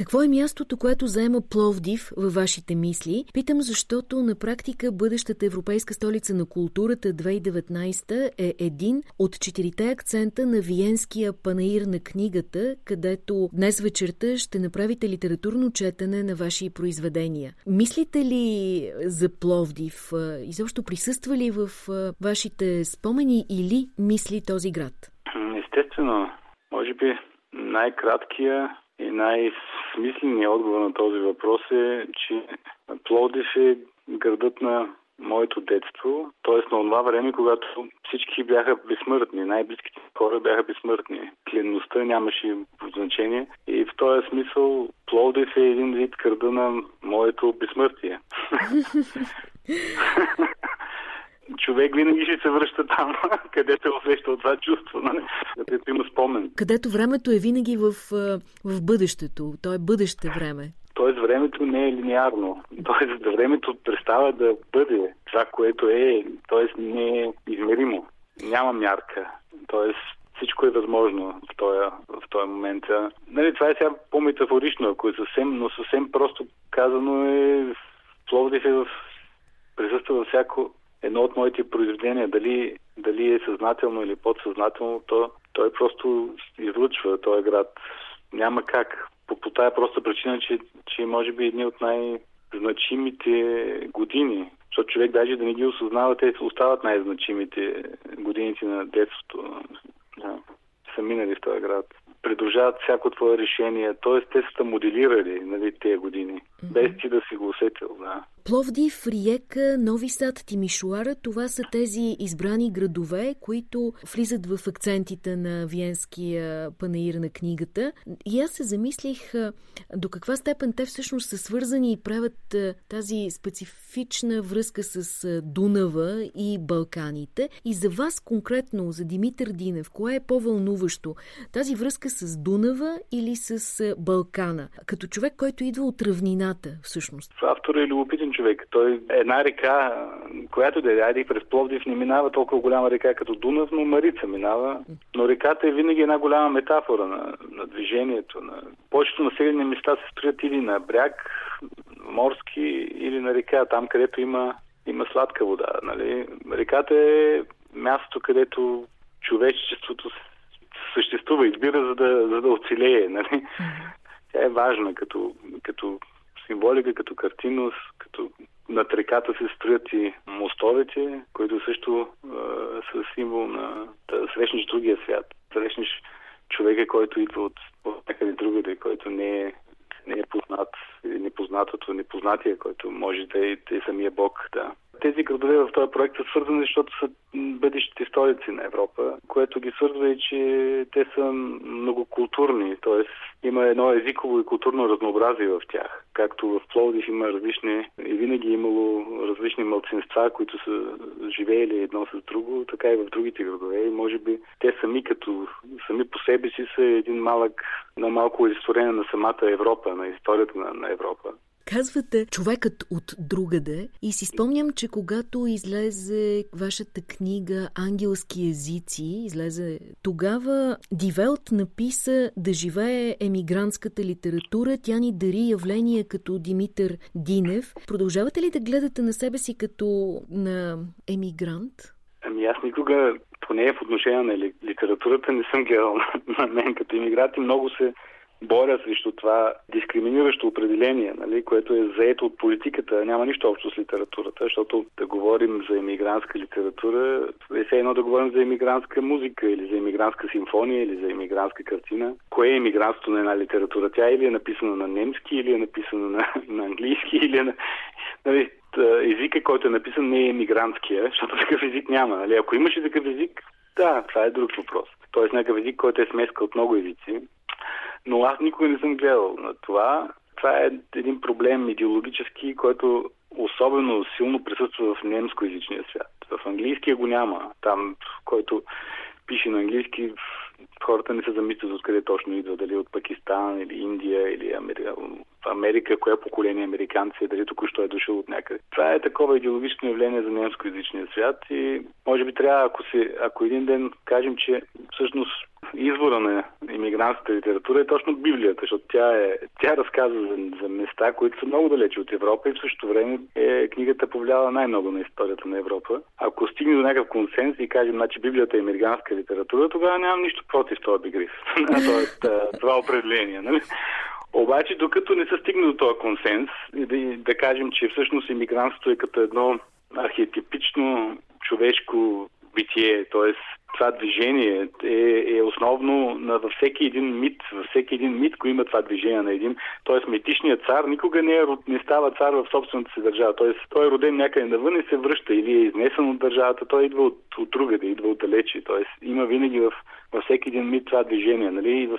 Какво е мястото, което заема Пловдив във вашите мисли? Питам, защото на практика бъдещата Европейска столица на културата 2019 е един от четирите акцента на Виенския панаир на книгата, където днес вечерта ще направите литературно четене на ваши произведения. Мислите ли за Пловдив? Изобщо присъства ли в вашите спомени или мисли този град? Естествено. Може би най-краткия и най-смисленият отговор на този въпрос е, че Пловдив е градът на моето детство, т.е. на това време, когато всички бяха безсмъртни, най-близките хора бяха безсмъртни. Клинността нямаше значение и в този смисъл Пловдив е един вид града на моето безсмъртие. човек винаги ще се връща там, където усещал това чувство, нали? където има спомен. Където времето е винаги в, в бъдещето, то е бъдеще време. Тоест времето не е линеарно. Тоест времето представа да бъде това, което е, т.е. не е измеримо. Няма мярка. Тоест всичко е възможно в този, в този момент. Нали, това е сега по-метафорично, ако е съвсем, но съвсем просто казано е Пловдив е в присъства във всяко едно от моите произведения, дали, дали е съзнателно или подсъзнателно, то той просто излъчва този град. Няма как. По, по тая проста причина, че, че може би едни от най-значимите години. Защото човек даже да не ги осъзнава, те остават най-значимите годините на детството. Да, са минали в този град придружават всяко твое решение. Т.е. те са моделирали нали, тези години. Без ти да си го усетил. Да. Пловдив, Риека, Нови Сад, Тимишуара, това са тези избрани градове, които влизат в акцентите на Виенския панаир на книгата. И аз се замислих до каква степен те всъщност са свързани и правят тази специфична връзка с Дунава и Балканите. И за вас конкретно, за Димитър Динев, кое е по-вълнуващо? Тази връзка с Дунава или с Балкана? Като човек, който идва от равнината, всъщност. Автор е любопитен човек. Той е една река, която да е, айде през Пловдив не минава толкова голяма река като Дунав, но Марица минава. Но реката е винаги една голяма метафора на, на движението. На... Повечето населени места се строят или на бряг, морски, или на река, там където има, има сладка вода. Нали? Реката е място, където човечеството съществува, избира за да, за да оцелее. Нали? Тя е важна като, като символика, като картинност, като над реката се строят и мостовете, които също е, са символ на да срещнеш другия свят. Срещнеш човека, който идва от, от някъде другаде, който не е, не е познат, непознатото, непознатия, който може да е, да е самия Бог. Да. Тези градове в този проект са свързани, защото са бъдещите столици на Европа, което ги свързва и, че те са многокултурни, т.е. има едно езиково и културно разнообразие в тях. Както в Пловдив има различни и винаги е имало различни мълцинства, които са живеели едно с друго, така и в другите градове. И може би те сами като сами по себе си са един малък, на малко олицетворение на самата Европа, на историята на, на Европа. Казвате човекът от другаде и си спомням, че когато излезе вашата книга Ангелски езици, излезе тогава Дивелт написа да живее емигрантската литература, тя ни дари явления като Димитър Динев. Продължавате ли да гледате на себе си като на емигрант? Ами аз никога, поне в отношение на литературата, не съм гледал на мен като иммигрант и много се боря срещу това дискриминиращо определение, нали, което е заето от политиката, няма нищо общо с литературата, защото да говорим за емигрантска литература е все едно да говорим за емигрантска музика или за емигрантска симфония или за емигрантска картина. Кое е емигрантството на една литература? Тя или е написана на немски, или е написана на, на английски, или е на... Нали, езика, който е написан, не е емигрантския, защото такъв език няма. Нали? Ако имаше такъв език, да, това е друг въпрос. Тоест някакъв език, който е смеска от много езици, но аз никога не съм гледал на това. Това е един проблем идеологически, който особено силно присъства в немскоязичния свят. В английския го няма. Там, който пише на английски, хората не се замислят откъде точно идва, дали от Пакистан или Индия или Америка. Америка, кое поколение американци е, дали току-що е дошъл от някъде. Това е такова идеологично явление за немскоязичния свят и може би трябва, ако, се, ако един ден кажем, че всъщност извора на иммигрантската литература е точно Библията, защото тя, е, тя разказва за, за места, които са много далече от Европа и в същото време е, книгата повлияла най-много на историята на Европа. Ако стигне до някакъв консенс и кажем, значи Библията е иммигрантска литература, тогава нямам нищо против този бигриф. Тоест, това определение. Нали? Обаче, докато не се стигне до този консенс и да, да кажем, че всъщност иммигрантството е като едно архетипично човешко битие, т.е. това движение е, е основно на, във всеки един мит, във всеки един мит, който има това движение на един, т.е. митичният цар никога не, е, не става цар в собствената си държава, т.е. той е роден някъде навън и се връща или е изнесен от държавата, той идва от, от другаде, идва отдалече, има винаги в, във всеки един мит това движение, нали, и в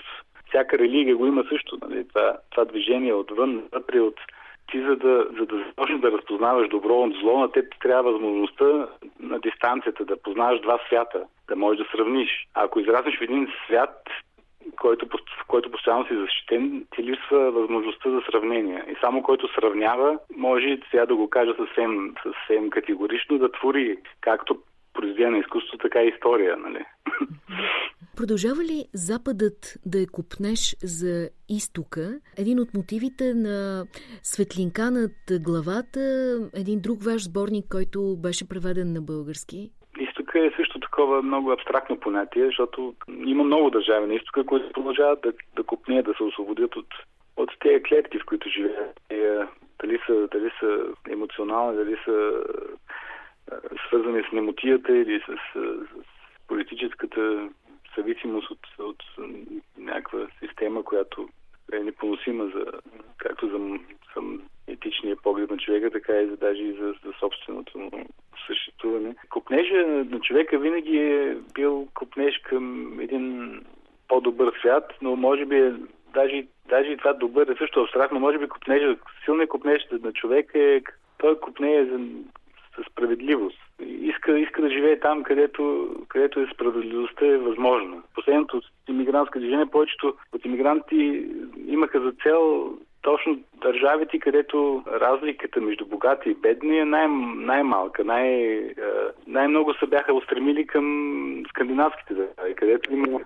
всяка религия го има също, нали, това, това движение отвън, вътре от ти за да, за да започнеш да разпознаваш добро от зло, на теб ти трябва възможността на дистанцията да познаваш два свята, да можеш да сравниш. Ако израснеш в един свят, който, в който постоянно си защитен, ти липсва възможността за сравнение. И само който сравнява, може сега да го кажа съвсем, съвсем категорично, да твори както произведение на изкуство, така и история. Нали? Продължава ли Западът да е купнеш за изтока? Един от мотивите на Светлинка над главата, един друг ваш сборник, който беше преведен на български? Изтока е също такова много абстрактно понятие, защото има много държави на изтока, които продължават да, да купнеят, да се освободят от, от тези клетки, в които живеят. Дали са, дали са емоционални, дали са свързани с немотията или с, с политическата зависимост от, от някаква система, която е непоносима за, както за, за етичния поглед на човека, така и за, даже и за, за собственото му съществуване. Купнежа на човека винаги е бил купнеж към един по-добър свят, но може би е, даже, даже и това добър е също абстрактно. Може би купнежа, силният купнеж на човека е той купне е за справедливост. Иска, иска да живее там, където, където е справедливостта е възможна. Последното от иммигрантско движение, повечето от иммигранти имаха за цел точно държавите, където разликата между богати и бедни е най- най-малка, най- най-много се бяха устремили към скандинавските държави, където има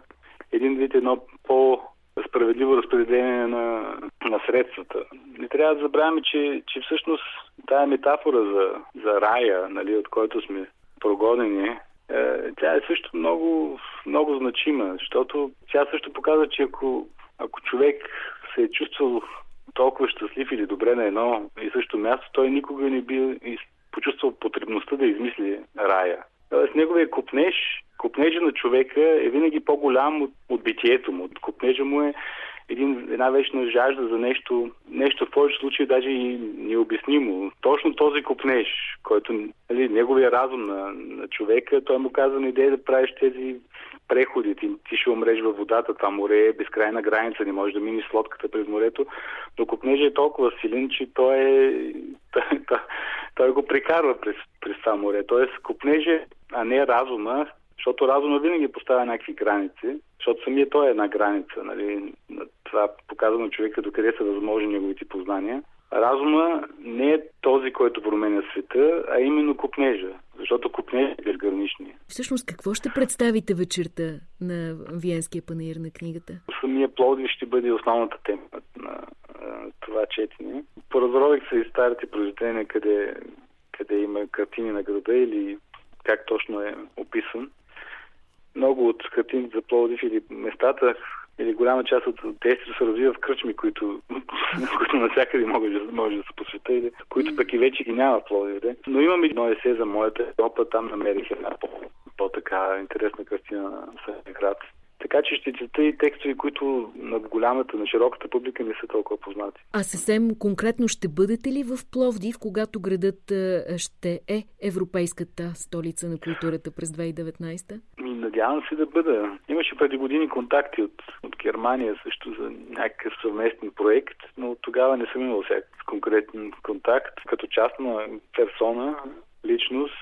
един вид едно по справедливо разпределение на, на средствата. Не трябва да забравяме, че, че всъщност тая метафора за, за рая, нали, от който сме прогонени, е, тя е също много, много значима, защото тя също показва, че ако, ако човек се е чувствал толкова щастлив или добре на едно и също място, той никога не би почувствал потребността да измисли рая. Тоест, неговия купнеж, купнежа на човека е винаги по-голям от, от битието му. Купнежа му е един, една вечна жажда за нещо, нещо в повече случаи даже и необяснимо. Точно този купнеж, който нали, неговия разум на, на човека, той му казва на идея да правиш тези преходи. Ти, ти ще умреш във водата, това море е безкрайна граница, не може да мини с лодката през морето, но купнежа е толкова силен, че той е... Той, той, той го прекарва през, през това море. Тоест купнежа, а не разума, защото разума винаги поставя някакви граници, защото самия той е една граница. Нали? Това показва на човека докъде са възможни неговите познания. Разума не е този, който променя света, а именно купнежа, защото купнежа е безграничния. Всъщност, какво ще представите вечерта на Виенския панаир на книгата? Самия Пловдив ще бъде основната тема на това четене. Поразрових се и старите произведения, къде, къде има картини на града или как точно е описан много от картините за Пловдив или местата, или голяма част от действието се развива в кръчми, които, които навсякъде може, може да се посвета, или, които пък и вече ги няма в Пловдив. Но имам едно есе за моята Европа, там намерих една по-така интересна картина на Съединен град. Така че ще чета и текстове, които на голямата, на широката публика не са толкова познати. А съвсем конкретно ще бъдете ли в Пловдив, когато градът ще е европейската столица на културата през 2019? Надявам се да бъда. Имаше преди години контакти от, от Германия също за някакъв съвместен проект, но тогава не съм имал всякакъв конкретен контакт. Като частна персона, личност,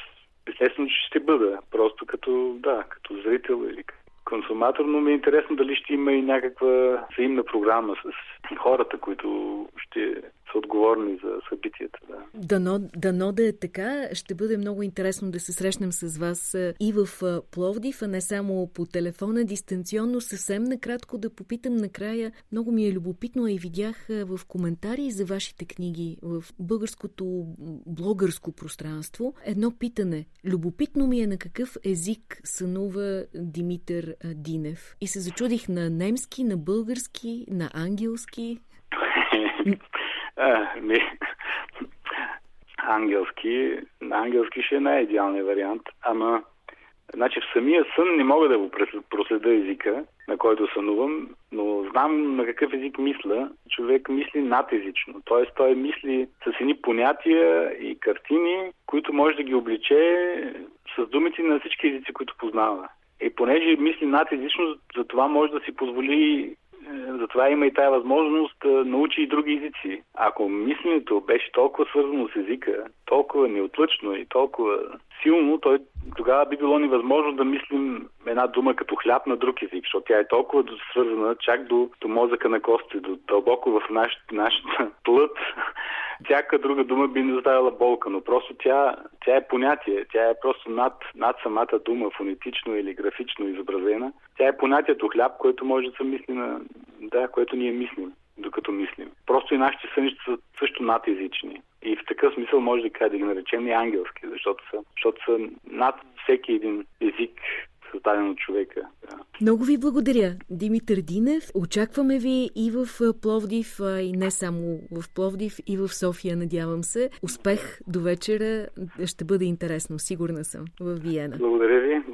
естествено, че ще бъда. Просто като, да, като зрител или консуматор, но ми е интересно дали ще има и някаква взаимна програма с хората, които ще са отговорни за събитията. Да. Дано, дано да е така. Ще бъде много интересно да се срещнем с вас и в Пловдив, а не само по телефона, дистанционно. Съвсем накратко да попитам накрая. Много ми е любопитно и видях в коментари за вашите книги в българското блогърско пространство едно питане. Любопитно ми е на какъв език сънува Димитър Динев. И се зачудих на немски, на български, на ангелски. а, ми, ангелски, ангелски ще е най-идеалният вариант, ама Значи в самия сън не мога да го проследа езика, на който сънувам, но знам на какъв език мисля. Човек мисли надезично, т.е. той мисли с едни понятия и картини, които може да ги обличе с думите на всички езици, които познава. И понеже мисли надезично, за това може да си позволи е, затова има и тая възможност да научи и други езици. Ако мисленето беше толкова свързано с езика, толкова неотлъчно и толкова силно, той тогава би било невъзможно да мислим една дума като хляб на друг език, защото тя е толкова свързана чак до, до мозъка на костите, до дълбоко в нашата, нашата плът. Всяка друга дума би ни доставила болка, но просто тя, тя е понятие, тя е просто над, над самата дума, фонетично или графично изобразена. Тя е понятието хляб, което може да се мисли на, да, което ние мислим, докато мислим. Просто и нашите сънища са също надезични. И в такъв смисъл може да, кажа, да ги наречем и ангелски, защото са, защото са над всеки един език, създаден от човека. Да. Много ви благодаря, Димитър Динев. Очакваме ви и в Пловдив, и не само в Пловдив, и в София, надявам се. Успех до вечера. Ще бъде интересно, сигурна съм, в Виена. Благодаря ви.